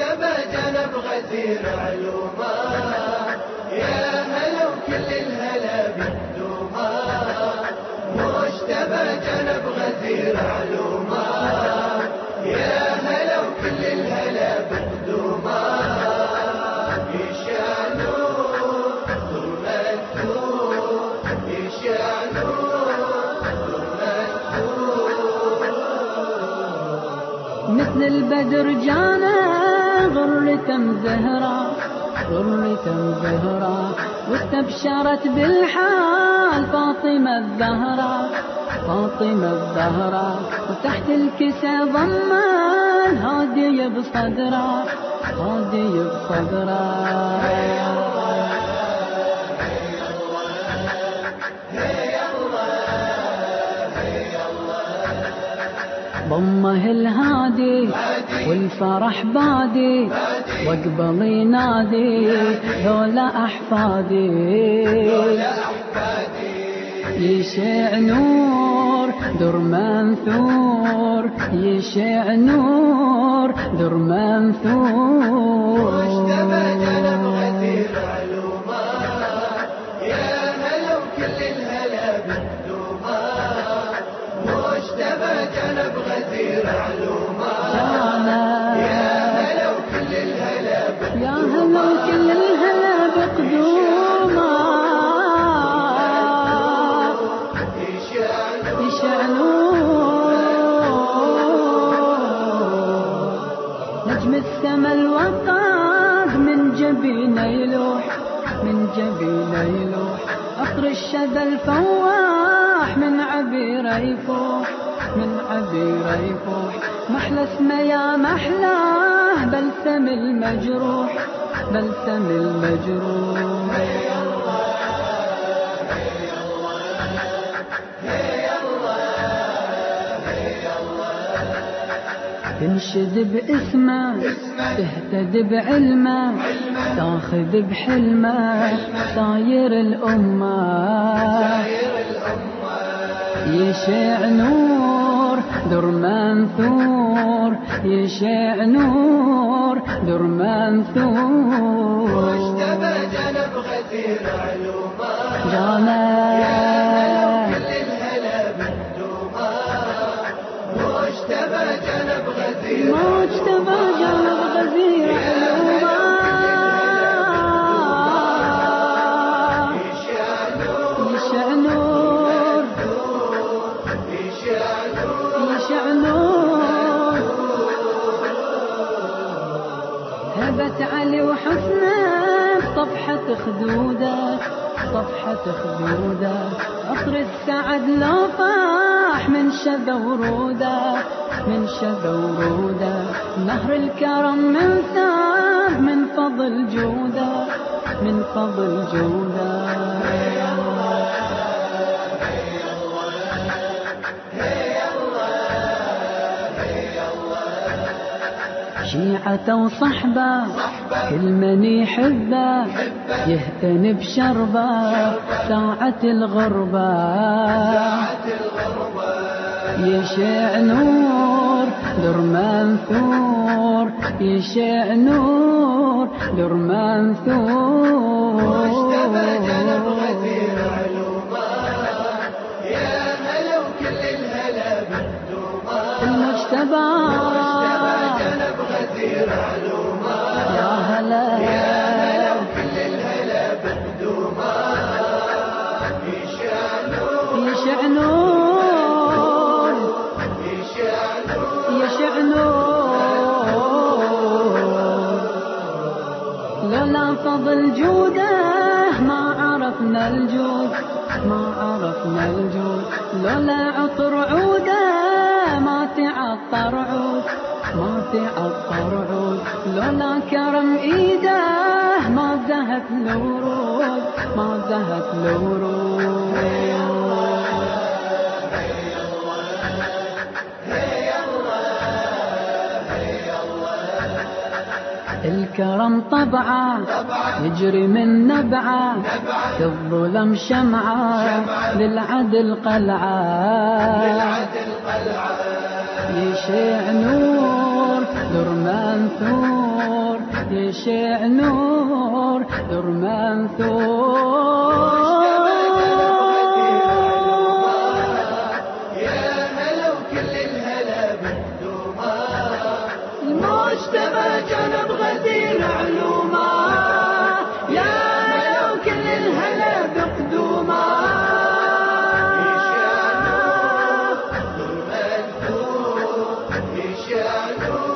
مجتبى جنب غزير علوما. يا هلا وكل الهلا بقدوما مجتبى جنب غزير علوما. يا هلا وكل الهلا بقدوما يشعنو ظلمتو يشعنو مثل البدر جانا غرة مزهرة غرة مزهرة واستبشرت بالحال فاطمة الزهرة فاطمة الزهرة. وتحت الكسى ضمان هادية بصدرة هادية بصدرة. ضمه الهادي والفرح بادي واقبل ينادي ذولا أحفادي. يشع نور در منثور. يشع نور در منثور. الوقاد من جبينه يلوح من جبينه يلوح. أطر الشذا الفواح من عبيره يفوح من عبيره يفوح. محلى اسمه يا محلاه بلسم المجروح بلسم المجروح. تنشد باسمه تهتد بعلمه تاخذ بحلمه طاير الأمة. يشع نور در منثور. يشع نور در منثور. مجتبى جنب غزير علوما هبت علي وحسنه صفحة خدودة صفحة خدودة. عطر السعد لو طاح من شذا ورودة من شذا ورودة. نهر الكرم من ثاب من فضل جودة من فضل جودة. شيعة وصحبة كل من يحبه يهتن بشربه ساعة الغربة يشع نور در منثور يشع نور در منثور. مجتبى جنب غزير علوما يا هلا وكل الهلا بقدوما المجتبى. لولا فضل جوده ما عرفنا الجود ما عرفنا الجود لولا عطر عوده ما تعطر عود. ما تعطر عود. لولا كرم إيده ما زهت الورود. ما زهت الورود. الكرم طبعه يجري من نبعه في الظلم شمعه للعدل قلعه يشع نور در منثور يشع نور در منثور Hallelujah.